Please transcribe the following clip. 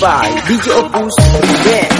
by DJ Opus Band.